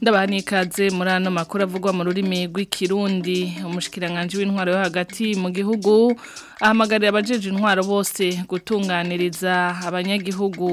ndabaha n'ikaze muri ano makuru avugwa mu rurimi rw'ikirundi umushyikiranganje w'intwaro yo hagati mu gihugu ahamagarira abajeje intwaro bose gutunganiriza abanyagihugu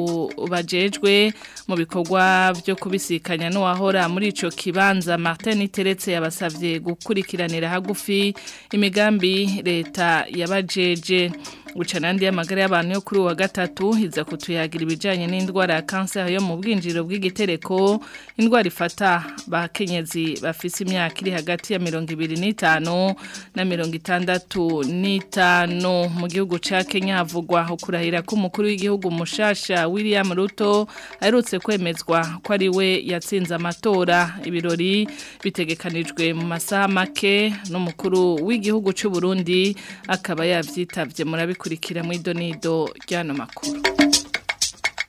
bajejwe mu bikorwa byo kubisikanya n'uwahora muri icyo kibanza martin iteretse yabasabye gukurikiranira hagufi imigambi leta yabajeje gucana andi y'amagara y'abantu yo kuri uwa gatatu iza kutuyagira ibijyanye n'indwara ya kanseri yo mu bwinjiriro bw'igitereko indwara ifata bakenyezi bafise imyaka iri hagati ya mirongo ibiri n'itanu na mirongo itandatu n'itanu mu gihugu cya kenya havugwa ukurahira k'umukuru w'igihugu mushasha william ruto aherutse kwemezwa ko ari we yatsinze amatora ibirori bitegekanijwe mu masaha make n'umukuru w'igihugu cy'u Burundi akaba yabyitabye murabi mubikurikira mu idonido ry'ano makuru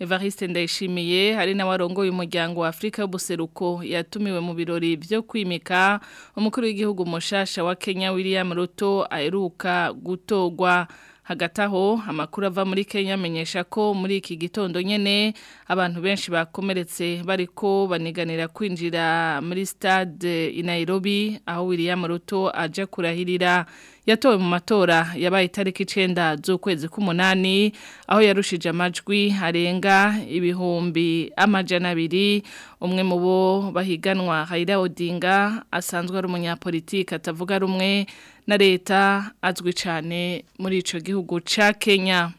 Evariste Ndayishimiye hari na n'abarongoye umuryango wa Afrika y'ubuseruko yatumiwe mu birori byo kwimika umukuru w'igihugu mushasha wa Kenya William Ruto aheruka gutogwa hagati amakuru ava muri kenya amenyesha ko muri iki gitondo nyine abantu benshi bakomeretse bariko baniganira kwinjira muri stade i nairobi aho william ruto ajya kurahirira yatowe mu matora yabaye itariki icenda z'ukwezi k'umunani aho yarushije amajwi harenga ibihumbi amajana abiri umwe mu bo bahiganwa Raila Odinga asanzwe ari umunyapolitike atavuga rumwe na leta azwi cyane muri ico gihugu ca Kenya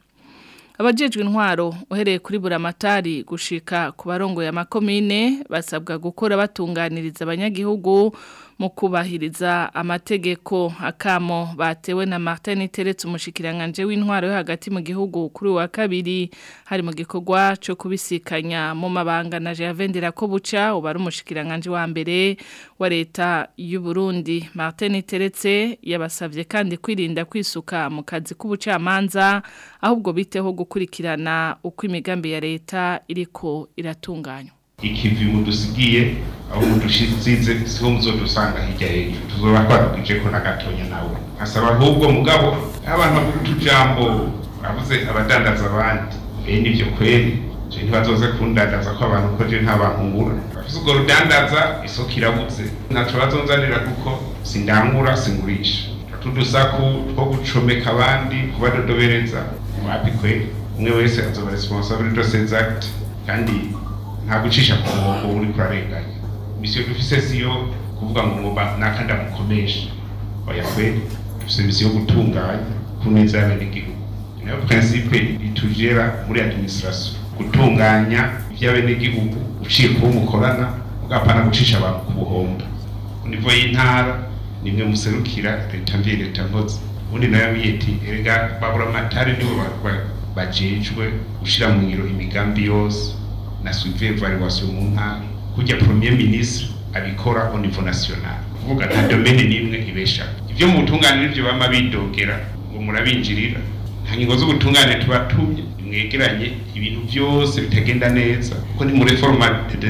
abajejwe intwaro uhereye kuri buramatari gushika ku barongo ya makomine basabwa gukora batunganiriza abanyagihugu mu kubahiriza amategeko akamo batewe na Martin Teretse umushikiranganje w'intwaro yo hagati mu gihugu kuri wa kabiri hari mu gikorwa cyo kubisikanya mu mabanga na Javendera ko buca ubari umushikiranganje wa mbere wa leta y'u Burundi Martin Teretse yabasavye kandi kwirinda kwisuka mu kazi k'ubucamanza ahubwo biteho gukurikirana uko imigambi ya leta iriko iratunganywa ikivi mudusigiye ahubwo dushyize siho muzodusanga hirya hejuru tuzoba twatwije ko na gatonya nawe asaba ahubwo mugabo abantu bavuga utujambo baravuze abadandaza abandi bene nibyo kweri je ntibazoze kundandaza ko abantu ko je nta bantu ngura rudandaza isoko irabuze ntaco bazonzanira kuko sindangura singurisha tudusaku two gucomeka abandi kubadodobereza wapi kweri umwe wese azoba responsibility de ses actes kandi ntabwo ucisha ku murongo uba uri kurarenganya misiyo dufise si kuvuga ngo ngoba nakanda mukomeshe oya kweli dufise misiyo yo gutunganya ku neza y'abenegihugu nayo prinsipe itugera muri administration gutunganya iby'abenegihugu uciye kuba mukorana ugapana gucisha abantu ku buhombo nivo y'intara nimwe muserukira leta mbi leta mbozi ubundi nayo yiti erega babura amatari nibo bajejwe gushira mu ngiro imigambi yose na Sylvain mu nka kujya premier ministre abikora au niveau national kuvuga nta domaine n'imwe ibesha ibyo mu butungane nibyo bama bidogera ngo murabinjirira nta ngingo z'ubutungane tubatumye mwegeranye ibintu byose bitagenda neza kuko ni muri forma de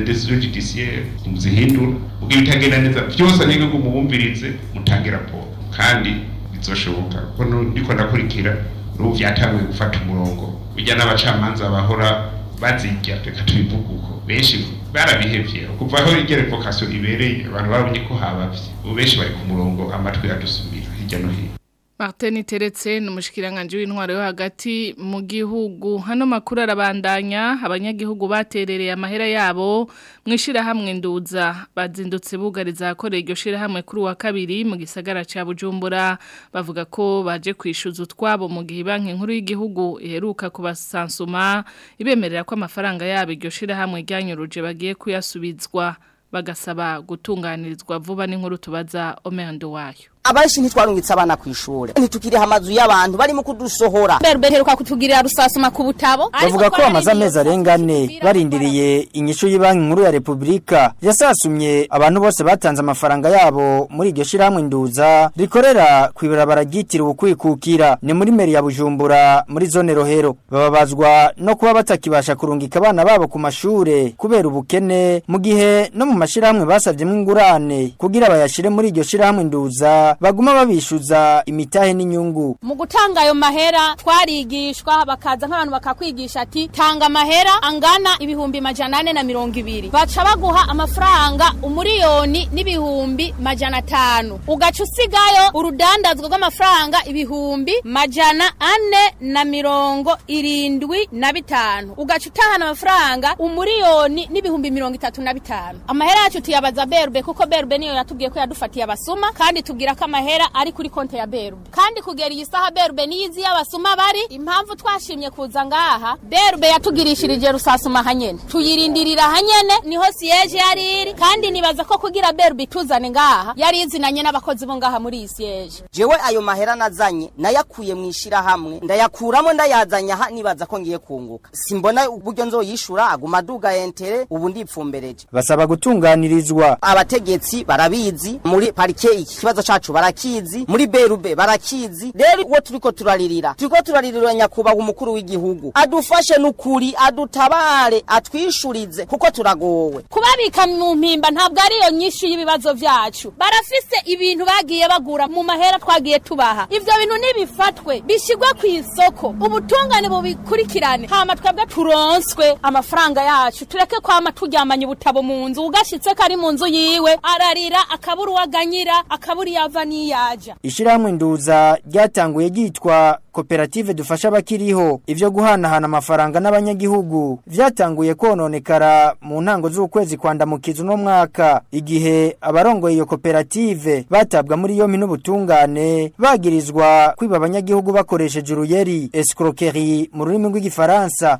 muzihindura ubwo ibitagenda neza byose n'ibihugu mubumvirize mutange raporo kandi bizoshoboka kuko ndiko ndakurikira ubu byatanguye gufata umurongo bijya n'abacamanza bahora bazigira reka tubivuge uko benshi barabihebye kuva aho igera vocation ibereye abantu barabonye ko habavye ubu benshi bari ku murongo amatwi adusubira hirya no hino Martini Teretse ni umushikiranganje w'intwaro yo hagati mu gihugu hano makuru arabandanya abanyagihugu baterereye amahera yabo mwishira hamwe nduza bazindutse bugariza akore iryo shira hamwe kuri wa kabiri mu gisagara ca Bujumbura bavuga ko baje kwishuza utwabo mu gihe banki nkuru y'igihugu iheruka kubasansuma ibemerera ko amafaranga yabo iryo shira hamwe ryanyuruje bagiye kuyasubizwa bagasaba gutunganirizwa vuba n'inkuru tubaza Omer Ndowayo abenshi ntitwarungitse abana ku ishuri ntitukiriha amazu y'abantu barimo kudusohora beruka kutugirira rusasuma ku butabo bavuga ko amaze amezi arenga ane barindiriye inyishu y'ibanki nkuru ya repubulika yasasumye abantu bose batanze amafaranga yabo muri iryo shyirahamwe nduza rikorera ku ibarabara ryitiriwe ukwikukira ni muri meri ya bujumbura muri zone rohero bababazwa no kuba batakibasha kurungika abana babo ku mashuri kubera ubukene mu gihe no mu mashyirahamwe basabyemo ingurane kugira bayashyire muri iryo shyirahamwe nduza baguma babishuza imitahe n'inyungu mu gutanga ayo mahera twarigishwa bakaza nk'abantu bakakwigisha ati tanga amahera angana ibihumbi majana ane na mirongo ibiri baca baguha amafaranga umuriyoni n'ibihumbi majana atanu ugaca usigayo urudandazwa rw'amafaranga ibihumbi majana ane na mirongo irindwi na bitanu ugaca utahana amafaranga umuriyoni n'ibihumbi mirongo itatu na bitanu amahera yacu tuyabaza berube kuko berube niyo yatubwiye ko yadufatiye abasuma kandi tubwira ko amahera ari kuri konti ya berube kandi kugera iyi saha berube n’izi y'abasuma bari impamvu twashimye kuza ngaha berube yatugirishirije rusasuma hanyene tuyirindirira hanyene niho siyeje yari iri kandi nibaza ko kugira berube ituzane ngaha yari izinanye n'abakozi bo ngaha muri iyi siyeje jewe ayo mahera nazanye nayakuye mu ishyirahamwe ndayakuramo ndayazanye aha nibaza ko ngiye kunguka simbona uburyo nzoyishura aguma aduga entere ubu ndipfumbereje basaba gutunganirizwa abategetsi barabizi muri parike iki kibazo cacu wacu barakizi muri berube barakizi rero uwo turiko turaririra turiko turaririra nyakubahwa umukuru w'igihugu adufashe n'ukuri adutabare atwishurize kuko turagowe kubabika mu mpimba ntabwo ari nyinshi y'ibibazo byacu barafise ibintu bagiye bagura mu mahera twagiye tubaha ibyo bintu nibifatwe bishigwe ku isoko ubutungane bubikurikirane hama twebwe turonswe amafaranga yacu tureke kwama tujyamanye ubutabo mu nzu ugashitse kari mu nzu yiwe ararira akabura uwaganyira akabura iyo iva n'iyaja ishyirahamwe nduza ryatanguye ryitwa koperative dufasha abakiriho ibyo guhanahana amafaranga n'abanyagihugu byatanguye kononekara mu ntango z'ukwezi kwa ndamukiza uno mwaka igihe abarongoye iyo koperative batabwa muri yombi n'ubutungane bagirizwa kwiba abanyagihugu bakoresheje uruyeri escroquerie mu rurimi rw'igifaransa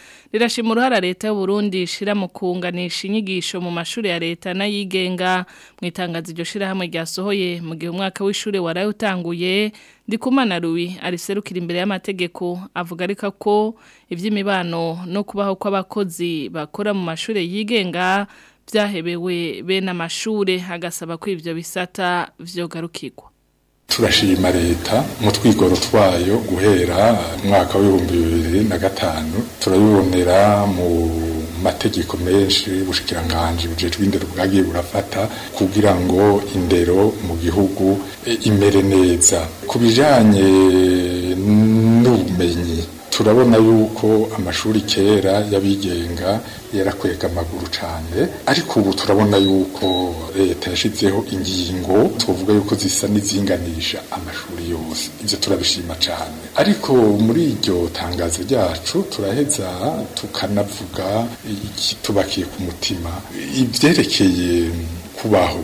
rirashima uruhara leta y'u Burundi ishira mu kunganisha inyigisho mu mashuri ya leta n'ayigenga mu itangazo iryo shyirahamwe ryasohoye mu gihe umwaka w'ishuri waraye utanguye Ndikumana Louis ariserukira imbere y'amategeko avuga ariko ko iby'imibano no kubaho kw'abakozi bakora mu mashuri yigenga byahebewe bene amashure hagasaba ko ibyo bisata vyogarukirwa turashima leta mu twigoro twayo guhera mwaka w'ibihumbi bibiri na gatanu turabibonera mu mategeko menshi y'ubushikiranganje bujejwe indero bwagiye burafata kugira ngo indero mu gihugu imere neza ku bijanye n'ubumenyi turabona yuko amashuri kera y'abigenga yarakwega amaguru cyane ariko ubu turabona yuko leta yashyizeho ingingo tuvuga yuko zisa n'izinganisha amashuri yose ibyo turabishima cyane ariko muri iryo tangazo ryacu turaheza tukanavuga igitubakiye ku mutima ibyerekeye kubaho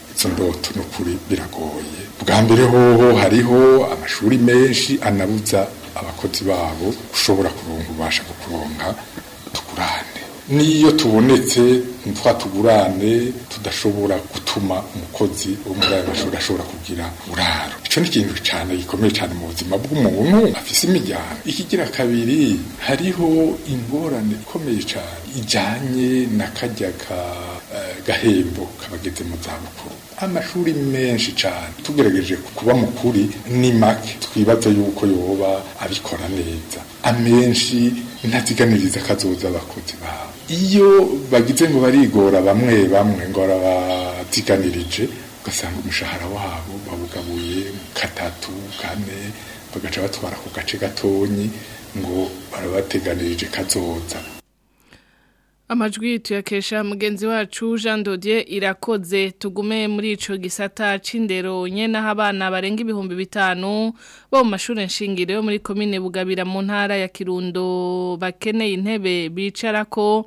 izo ndoto n'ukuri biragoye bwa mbere hoho hariho amashuri menshi anabuza abakozi babo ushobora kuronka ububasha bwo kuronka dukurane n'iyo tubonetse tugurane tudashobora gutuma umukozi wo muri ayo mashuri ashobora kugira buraro icyo ni ikintu cyane gikomeye cyane mu buzima bw'umuntu afise imiryango ikigira kabiri hariho ingorane ikomeye cyane ijyanye na kajya eh, gahembo kabageze mu zabukuru amashuri menshi cyane tugerageje kuba mukuri ni make twibaza yuko yoba abikora neza amenshi intaziganiriza akazoza abakozi bawe iyo bagize ngo barigora bamwe bamwe ngo barabatiganirije ugasanga umushahara wabo bawugabuye katatu kane bagaca batwara ku gace gatonyi ngo barabateganirije kazoza amajwi tuyakesha mugenzi wacu Jean Dodier irakoze tugume muri ico gisata c'indero nyene abana barenga ibihumbi bitanu bo mu mashuri nshingiro yo muri Komine Bugabira mu ntara ya Kirundo bakeneye intebe bicarako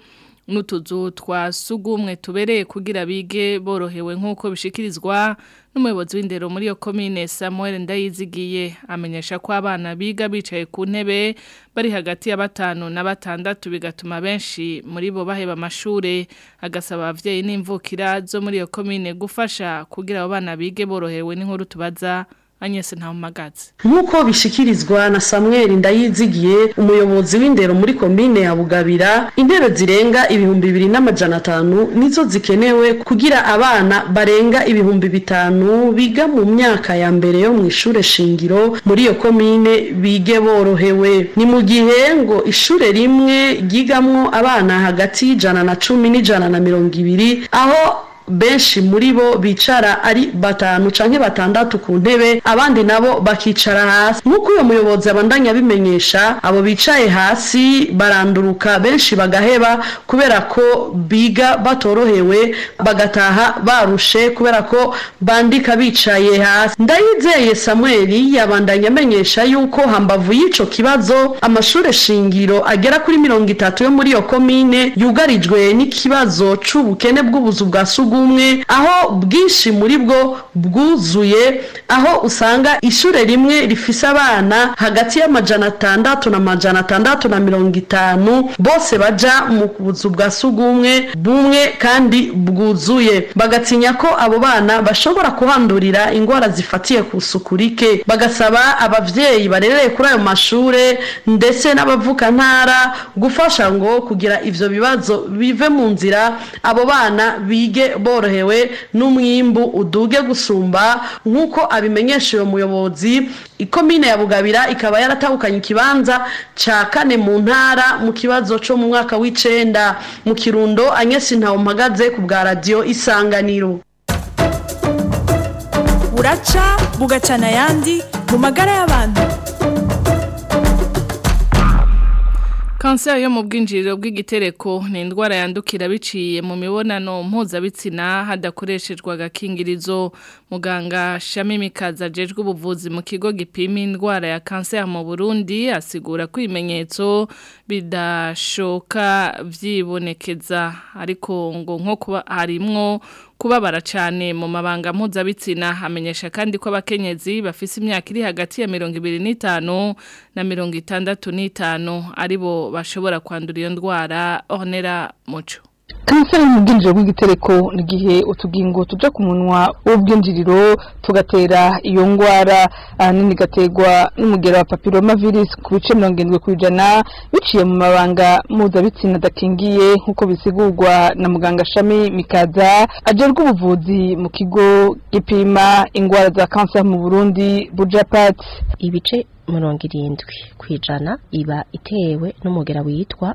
n'utuzu twa sugumwe tubereye kugira bige borohewe nk'uko bishikirizwa n'umuyobozi w'indero muri iyo komine Samuel Ndayizigiye amenyesha ko abana biga bicaye ku ntebe bari hagati ya batanu na batandatu bigatuma benshi muri bo baheba amashure agasaba abavyeyi n'imvukira zo muri iyo komine gufasha kugira abo bana bige borohewe n'inkuru tubaza Agnes Ntaumagazi nk'uko bishikirizwa na Samuel Ndayizigiye umuyobozi w'indero muri komine ya Bugabira intebe zirenga ibihumbi bibiri n'amajana atanu nizo zikenewe kugira abana barenga ibihumbi bitanu biga mu myaka ya mbere yo mu ishuri shingiro muri iyo komine bige borohewe ni mu gihe ngo ishuri rimwe ryigamwo abana hagati y'ijana na cumi n'ijana na mirongo ibiri aho benshi muri bo bicara ari batanu canke batandatu ku ntebe abandi nabo bakicara hasi nk'uko uyu muyobozi abandanya abimenyesha abo bicaye hasi baranduruka benshi bagaheba kubera ko biga batorohewe bagataha barushe kubera ko bandika bicaye hasi ndayizeye Samuel yabandanya amenyesha yuko hambavu y'ico kibazo amashuri shingiro agera kuri mirongo itatu yo muri iyo komine yugarijwe n'ikibazo cy'ubukene bw'ubuzu bwa sugu bw'ubumwe aho bwinshi muri bwo bwuzuye aho usanga ishuri rimwe rifise abana hagati y'amajana atandatu na majana atandatu na mirongo itanu bose bajya mu buzu bwa sugumwe bumwe kandi bwuzuye bagatinya ko abo bana bashobora kuhandurira indwara zifatiye ku isuku rike bagasaba ababyeyi barereye kuri ayo mashuri ndetse n'abavukantara gufasha ngo kugira ibyo bibazo bive mu nzira abo bana bige borohewe n'umwimbu uduge gusumba nk'uko abimenyesha uyu muyobozi ikomine ya bugabira ikaba yaratahukanye ikibanza cya kane mu ntara mu kibazo cyo mu mwaka w'icenda mu kirundo anyesi mpagaze ku bwa radiyo isanganiro buraca bugacana ayandi mu magara y'abantu kanseri yo mu bwinjiriro bw'igitereko ni indwara yandukira biciye mu mibonano mpuzabitsina hadakoreshejwe agakingirizo muganga shami mikaza ajejwe ubuvuzi mu kigo gipima indwara ya kanseri mu burundi asigura ko ibimenyetso bidashoka byibonekeza ariko ngo nko kuba harimwo kubabara cyane mu mabanga mpuzabitsina hamenyesha kandi ko abakenyezi bafise imyaka iri hagati ya mirongo ibiri n'itanu na mirongo itandatu n'itanu aribo bashobora kwandura iyo ndwara ornera muco kanseri mu bwinjiro bw'igitereko ni igihe utugingo tujya ku munwa w'ubwinjiriro tugatera iyo ngwara ahanini igaterwa n'umugera wa papiloma virus ku bice mirongo irindwi ku ijana biciye mu mabanga mpuzabitsina adakingiye nk'uko bisigurwa na muganga shami mikaza ajerwa ubuvuzi mu kigo gipima indwara za kanseri mu burundi bujapat ibice mirongo irindwi ku ijana iba itewe n'umugera witwa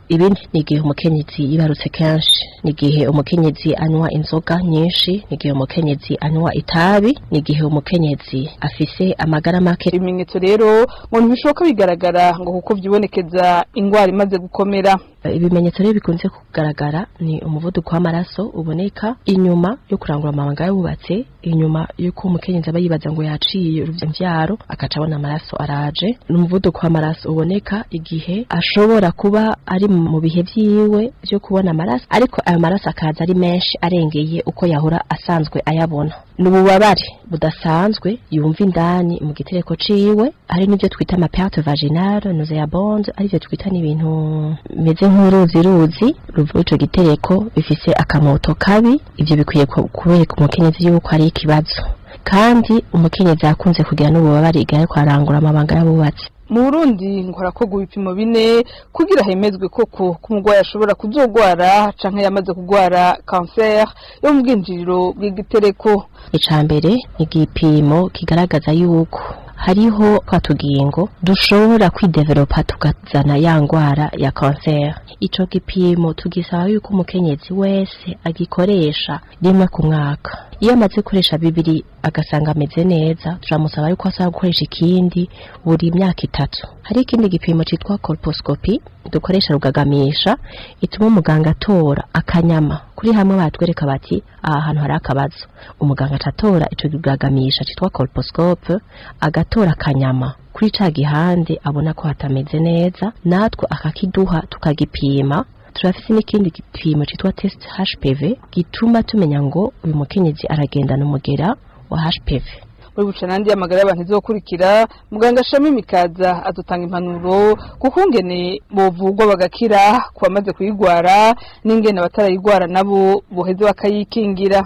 ibindi ni igihe umukenyezi yibarutse kenshi ni igihe umukenyezi anywa inzoga nyinshi ni igihe umukenyezi anywa itabi ni igihe umukenyezi afise amagara make ibimenyetso rero ngo ntibishoboka bigaragara ngo kuko byibonekeza indwara imaze gukomera ibimenyetso rero bikunze kugaragara ni umuvuduko w'amaraso uboneka inyuma yo kurangura amabanga yubatse inyuma y'uko umukenyezi aba yibaza ngo yaciye urubyaro akaca abona amaraso araje ni umuvuduko w'amaraso uboneka igihe ashobora kuba ari mu bihe byiwe byo kubona amaraso ariko ayo maraso akaza ari menshi arengeye uko yahora asanzwe ayabona ni ububabare budasanzwe yumva indani mu gitereko ciwe hari n'ibyo twita amaperte vaginale nuze ya bonde arivyo twita n'ibintu bimeze nk'uruzi ruzi ruvuye ico gitereko bifise akamoto kabi ibyo bikwiye kubereka umukenyezi yuko ari ikibazo kandi umukenyezi akunze kugira n'ububabare igare kwarangura amabanga y'abubatsi mu burundi ngo harakogwa ibipimo bine kugira hemezwe koko ku umurwayi ashobora kuzogwara canke yamaze kugwara kanseri yo mu bwinjiriro bw'igitereko ica mbere igipimo kigaragaza yuko hariho kwa tugingo dushobora kwideveropa tukazana ya ngwara ya kanseri ico gipimo tugisaba yuko umukenyezi wese agikoresha rimwe ku mwaka iyo amaze gukoresha bibiri agasanga ameze neza turamusaba yuko asaba gukoresha ikindi buri myaka itatu hari ikindi gipimo cyitwa colposcopy dukoresha rugagamisha ituma umuganga atora akanyama kuri hamwe batwereka bati aha hantu hari akabazo umuganga atatora icyo rugagamisha cyitwa colposcope agatora akanyama kuri ca gihande abona ko hatameze neza natwe akakiduha tukagipima turafise n'ikindi gipimo citwa test HPV gituma tumenya ngo uyu mukenyezi aragendana umugera wa HPV muri buca nandi amagara y'abantu izokurikira muganga Shami Mikaza adutanga impanuro kukungene bovugwa bagakira kubamaze kuyigwara n'ingene batarayigwara nabo boheze bakayikingira